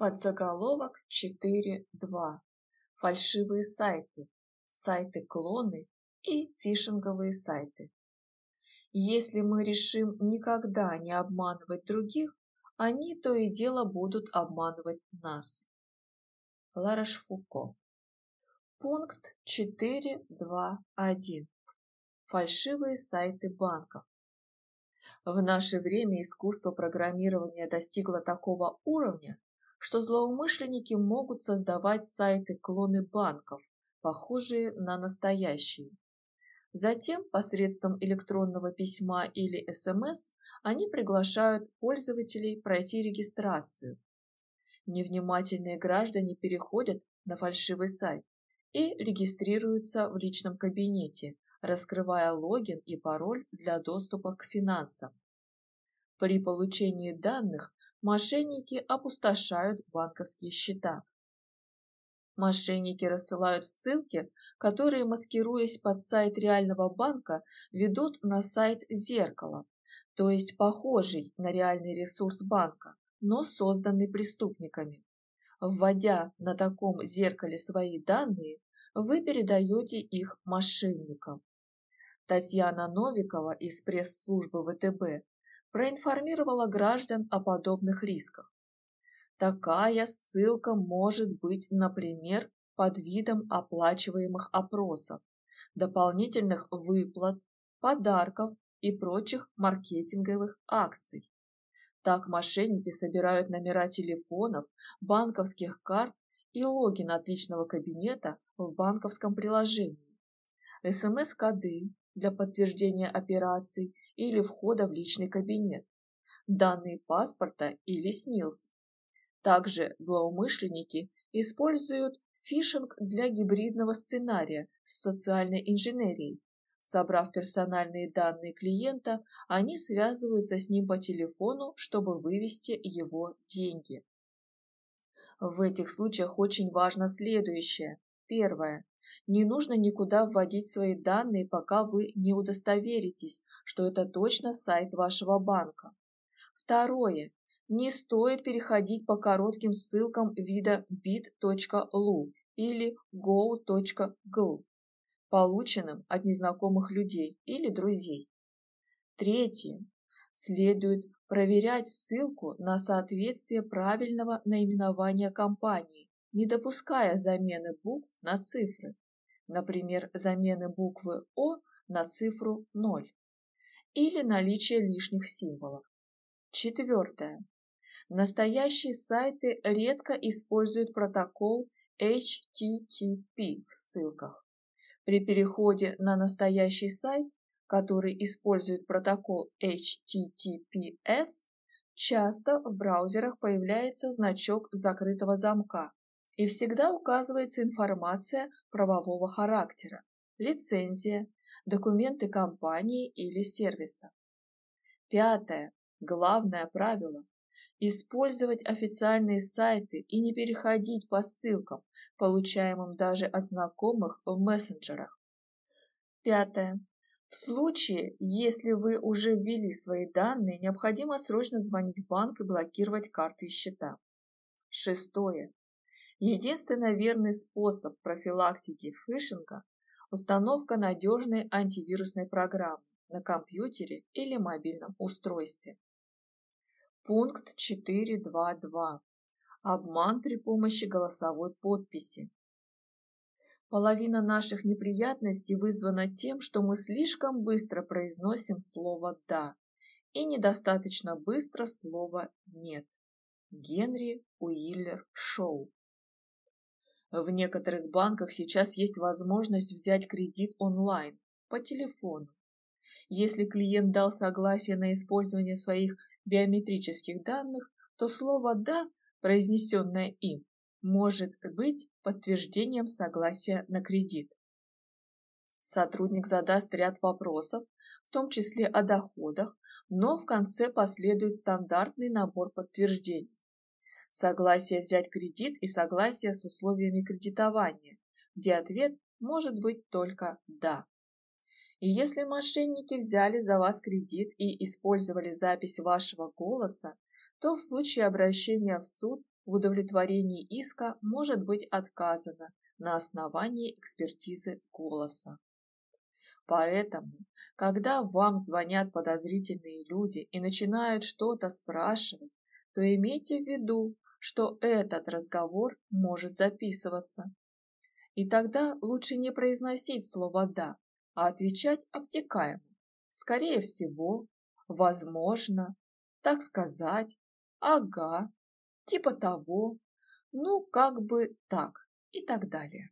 Подзаголовок 4.2. Фальшивые сайты, сайты-клоны и фишинговые сайты. Если мы решим никогда не обманывать других, они то и дело будут обманывать нас. Лараш Фуко. Пункт 4.2.1. Фальшивые сайты банков. В наше время искусство программирования достигло такого уровня, что злоумышленники могут создавать сайты-клоны банков, похожие на настоящие. Затем посредством электронного письма или СМС они приглашают пользователей пройти регистрацию. Невнимательные граждане переходят на фальшивый сайт и регистрируются в личном кабинете, раскрывая логин и пароль для доступа к финансам. При получении данных мошенники опустошают банковские счета. Мошенники рассылают ссылки, которые, маскируясь под сайт реального банка, ведут на сайт зеркала, то есть похожий на реальный ресурс банка, но созданный преступниками. Вводя на таком зеркале свои данные, вы передаете их мошенникам. Татьяна Новикова из пресс-службы ВТБ проинформировала граждан о подобных рисках. Такая ссылка может быть, например, под видом оплачиваемых опросов, дополнительных выплат, подарков и прочих маркетинговых акций. Так мошенники собирают номера телефонов, банковских карт и логин от личного кабинета в банковском приложении, СМС-коды для подтверждения операций или входа в личный кабинет, данные паспорта или СНИЛС. Также злоумышленники используют фишинг для гибридного сценария с социальной инженерией. Собрав персональные данные клиента, они связываются с ним по телефону, чтобы вывести его деньги. В этих случаях очень важно следующее. Первое. Не нужно никуда вводить свои данные, пока вы не удостоверитесь, что это точно сайт вашего банка. Второе. Не стоит переходить по коротким ссылкам вида bit.lu или go.gl, полученным от незнакомых людей или друзей. Третье. Следует проверять ссылку на соответствие правильного наименования компании, не допуская замены букв на цифры например, замены буквы О на цифру 0 или наличие лишних символов. Четвертое. Настоящие сайты редко используют протокол HTTP в ссылках. При переходе на настоящий сайт, который использует протокол HTTPS, часто в браузерах появляется значок закрытого замка, и всегда указывается информация правового характера, лицензия, документы компании или сервиса. Пятое. Главное правило – использовать официальные сайты и не переходить по ссылкам, получаемым даже от знакомых в мессенджерах. Пятое. В случае, если вы уже ввели свои данные, необходимо срочно звонить в банк и блокировать карты и счета. Шестое. Единственно верный способ профилактики фишинга – установка надежной антивирусной программы на компьютере или мобильном устройстве. Пункт 4.2.2. Обман при помощи голосовой подписи. Половина наших неприятностей вызвана тем, что мы слишком быстро произносим слово «да» и недостаточно быстро слово «нет». Генри Уиллер Шоу в некоторых банках сейчас есть возможность взять кредит онлайн, по телефону. Если клиент дал согласие на использование своих биометрических данных, то слово «да», произнесенное им, может быть подтверждением согласия на кредит. Сотрудник задаст ряд вопросов, в том числе о доходах, но в конце последует стандартный набор подтверждений согласие взять кредит и согласие с условиями кредитования, где ответ может быть только «да». И если мошенники взяли за вас кредит и использовали запись вашего голоса, то в случае обращения в суд в удовлетворении иска может быть отказано на основании экспертизы голоса. Поэтому, когда вам звонят подозрительные люди и начинают что-то спрашивать, то имейте в виду, что этот разговор может записываться. И тогда лучше не произносить слово «да», а отвечать обтекаемо. Скорее всего, возможно, так сказать, ага, типа того, ну, как бы так и так далее.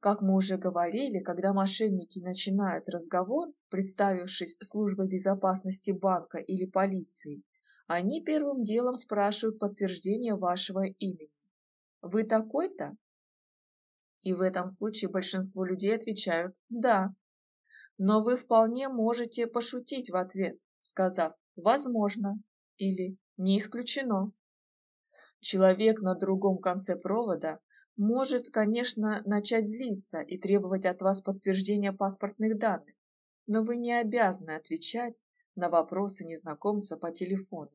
Как мы уже говорили, когда мошенники начинают разговор, представившись службой безопасности банка или полицией, они первым делом спрашивают подтверждение вашего имени. Вы такой-то? И в этом случае большинство людей отвечают «да». Но вы вполне можете пошутить в ответ, сказав «возможно» или «не исключено». Человек на другом конце провода может, конечно, начать злиться и требовать от вас подтверждения паспортных данных, но вы не обязаны отвечать на вопросы незнакомца по телефону.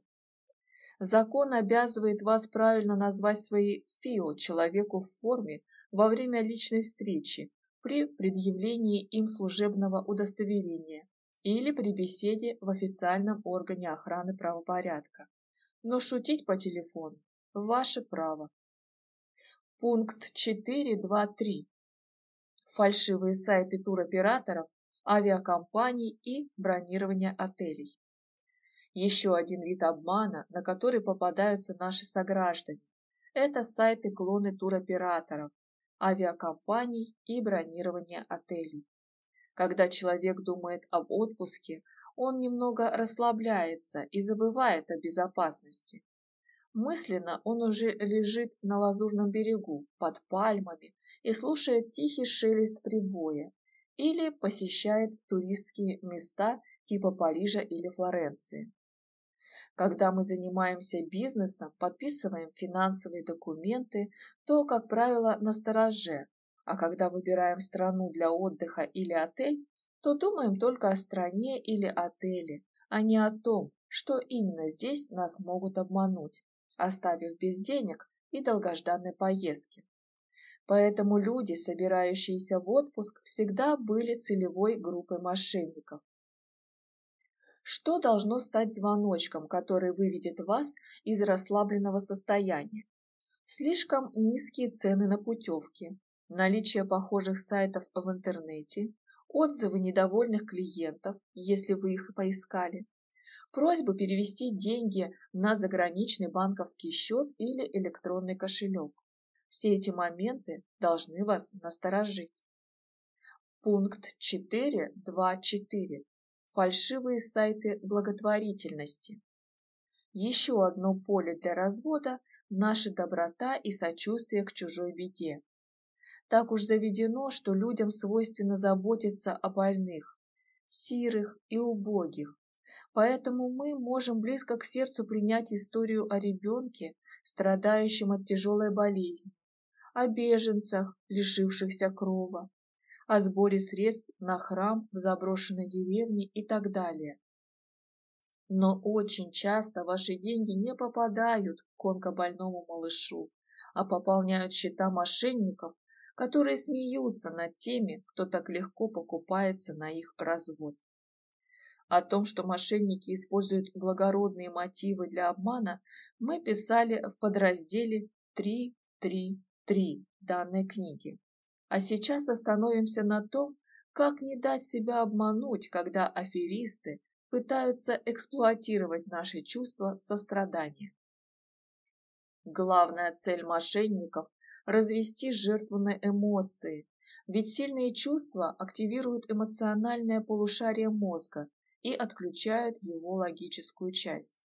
Закон обязывает вас правильно назвать свои ФИО человеку в форме во время личной встречи при предъявлении им служебного удостоверения или при беседе в официальном органе охраны правопорядка. Но шутить по телефону – ваше право. Пункт 4.2.3. Фальшивые сайты туроператоров, авиакомпаний и бронирование отелей. Еще один вид обмана, на который попадаются наши сограждане. Это сайты-клоны туроператоров, авиакомпаний и бронирование отелей. Когда человек думает об отпуске, он немного расслабляется и забывает о безопасности. Мысленно он уже лежит на лазурном берегу, под пальмами, и слушает тихий шелест прибоя, или посещает туристские места типа Парижа или Флоренции. Когда мы занимаемся бизнесом, подписываем финансовые документы, то, как правило, на стороже, а когда выбираем страну для отдыха или отель, то думаем только о стране или отеле, а не о том, что именно здесь нас могут обмануть оставив без денег и долгожданной поездки. Поэтому люди, собирающиеся в отпуск, всегда были целевой группой мошенников. Что должно стать звоночком, который выведет вас из расслабленного состояния? Слишком низкие цены на путевки, наличие похожих сайтов в интернете, отзывы недовольных клиентов, если вы их поискали, просьбу перевести деньги на заграничный банковский счет или электронный кошелек. Все эти моменты должны вас насторожить. Пункт 4.2.4. Фальшивые сайты благотворительности. Еще одно поле для развода – наша доброта и сочувствие к чужой беде. Так уж заведено, что людям свойственно заботиться о больных, сирых и убогих, Поэтому мы можем близко к сердцу принять историю о ребенке, страдающем от тяжелой болезни, о беженцах, лишившихся крова, о сборе средств на храм в заброшенной деревне и так далее. Но очень часто ваши деньги не попадают к онкобольному малышу, а пополняют счета мошенников, которые смеются над теми, кто так легко покупается на их развод. О том, что мошенники используют благородные мотивы для обмана, мы писали в подразделе 3.3.3 данной книги. А сейчас остановимся на том, как не дать себя обмануть, когда аферисты пытаются эксплуатировать наши чувства сострадания. Главная цель мошенников – развести жертву на эмоции, ведь сильные чувства активируют эмоциональное полушарие мозга и отключают его логическую часть.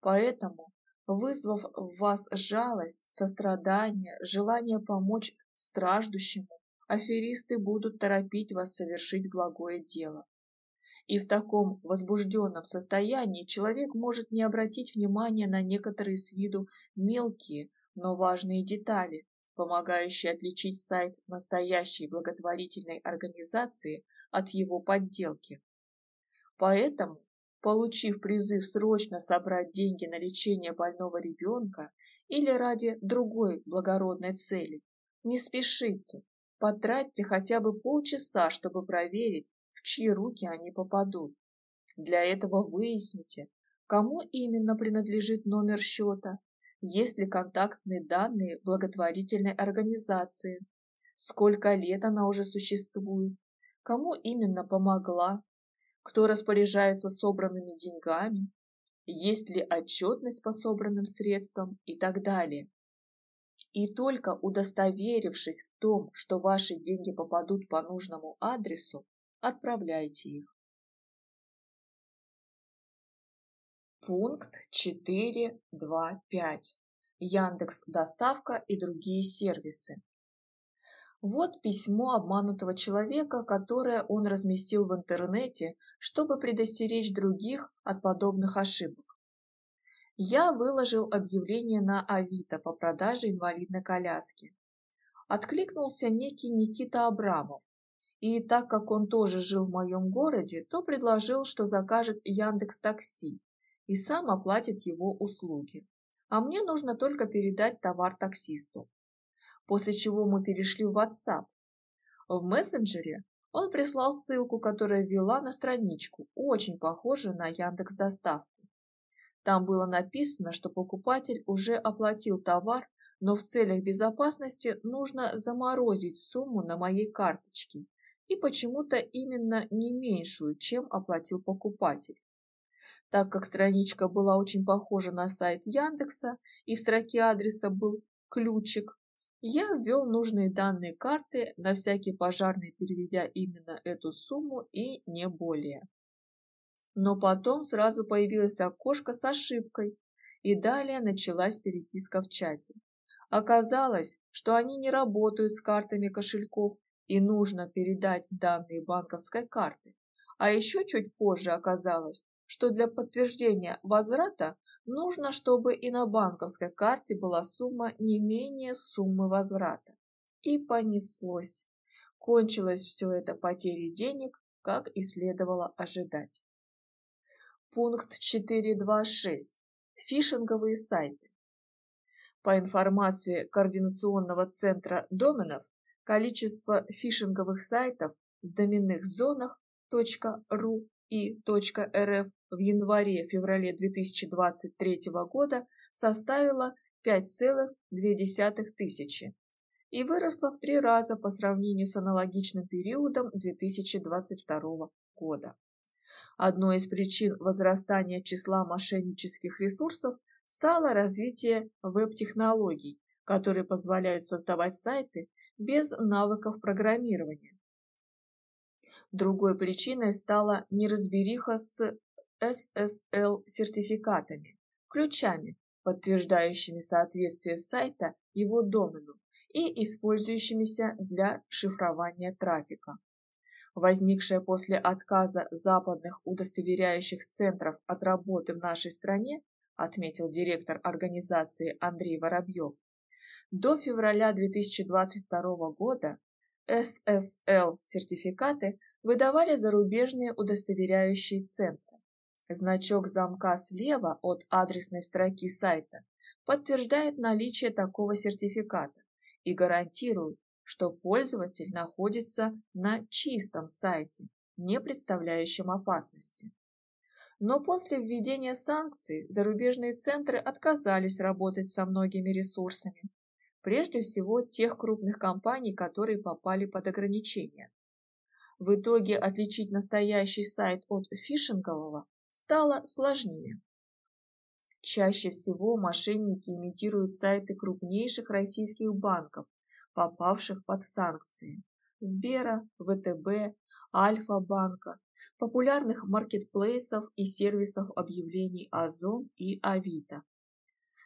Поэтому, вызвав в вас жалость, сострадание, желание помочь страждущему, аферисты будут торопить вас совершить благое дело. И в таком возбужденном состоянии человек может не обратить внимания на некоторые с виду мелкие, но важные детали, помогающие отличить сайт настоящей благотворительной организации от его подделки. Поэтому получив призыв срочно собрать деньги на лечение больного ребенка или ради другой благородной цели, не спешите, потратьте хотя бы полчаса, чтобы проверить, в чьи руки они попадут. Для этого выясните, кому именно принадлежит номер счета, есть ли контактные данные благотворительной организации, сколько лет она уже существует, кому именно помогла, кто распоряжается собранными деньгами, есть ли отчетность по собранным средствам и так далее. И только удостоверившись в том, что ваши деньги попадут по нужному адресу, отправляйте их. Пункт 4.2.5. Яндекс Доставка и другие сервисы. Вот письмо обманутого человека, которое он разместил в интернете, чтобы предостеречь других от подобных ошибок. Я выложил объявление на Авито по продаже инвалидной коляски. Откликнулся некий Никита Абрамов. И так как он тоже жил в моем городе, то предложил, что закажет Яндекс Такси и сам оплатит его услуги. А мне нужно только передать товар таксисту после чего мы перешли в WhatsApp. В мессенджере он прислал ссылку, которая вела на страничку, очень похожую на Яндекс Доставку. Там было написано, что покупатель уже оплатил товар, но в целях безопасности нужно заморозить сумму на моей карточке и почему-то именно не меньшую, чем оплатил покупатель. Так как страничка была очень похожа на сайт Яндекса и в строке адреса был ключик, я ввел нужные данные карты, на всякий пожарный переведя именно эту сумму и не более. Но потом сразу появилось окошко с ошибкой, и далее началась переписка в чате. Оказалось, что они не работают с картами кошельков и нужно передать данные банковской карты. А еще чуть позже оказалось, что для подтверждения возврата Нужно, чтобы и на банковской карте была сумма не менее суммы возврата. И понеслось. Кончилось все это потерей денег, как и следовало ожидать. Пункт 4.2.6. Фишинговые сайты. По информации Координационного центра доменов, количество фишинговых сайтов в доменных зонах .ru и .rf в январе-феврале 2023 года составила 5,2 тысячи и выросла в три раза по сравнению с аналогичным периодом 2022 года. Одной из причин возрастания числа мошеннических ресурсов стало развитие веб-технологий, которые позволяют создавать сайты без навыков программирования. Другой причиной стала неразбериха с SSL-сертификатами, ключами, подтверждающими соответствие сайта его домену и использующимися для шифрования трафика. Возникшая после отказа западных удостоверяющих центров от работы в нашей стране, отметил директор организации Андрей Воробьев, до февраля 2022 года SSL-сертификаты выдавали зарубежные удостоверяющие центры. Значок замка слева от адресной строки сайта подтверждает наличие такого сертификата и гарантирует, что пользователь находится на чистом сайте, не представляющем опасности. Но после введения санкций зарубежные центры отказались работать со многими ресурсами, прежде всего тех крупных компаний, которые попали под ограничения. В итоге отличить настоящий сайт от фишингового стало сложнее. Чаще всего мошенники имитируют сайты крупнейших российских банков, попавших под санкции. Сбера, ВТБ, Альфа-банка, популярных маркетплейсов и сервисов объявлений Озон и Авито,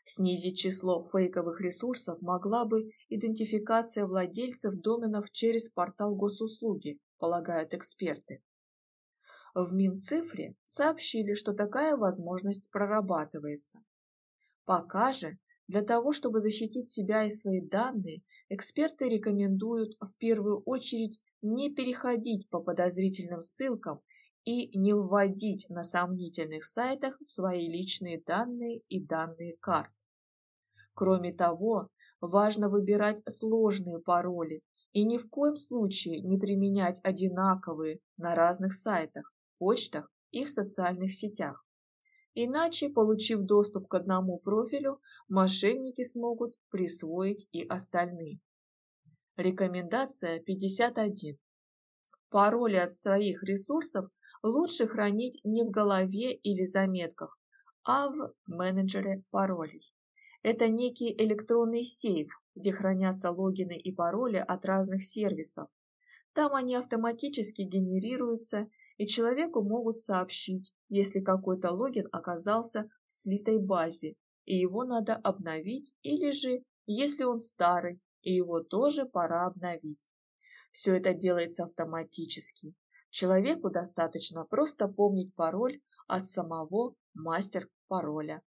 Снизить число фейковых ресурсов могла бы идентификация владельцев доменов через портал госуслуги, полагают эксперты. В Минцифре сообщили, что такая возможность прорабатывается. Пока же, для того, чтобы защитить себя и свои данные, эксперты рекомендуют в первую очередь не переходить по подозрительным ссылкам и не вводить на сомнительных сайтах свои личные данные и данные карт. Кроме того, важно выбирать сложные пароли и ни в коем случае не применять одинаковые на разных сайтах, почтах и в социальных сетях. Иначе, получив доступ к одному профилю, мошенники смогут присвоить и остальные. Рекомендация 51. Пароли от своих ресурсов лучше хранить не в голове или заметках, а в менеджере паролей. Это некий электронный сейф, где хранятся логины и пароли от разных сервисов. Там они автоматически генерируются, и человеку могут сообщить, если какой-то логин оказался в слитой базе, и его надо обновить, или же, если он старый, и его тоже пора обновить. Все это делается автоматически. Человеку достаточно просто помнить пароль от самого мастер пароля.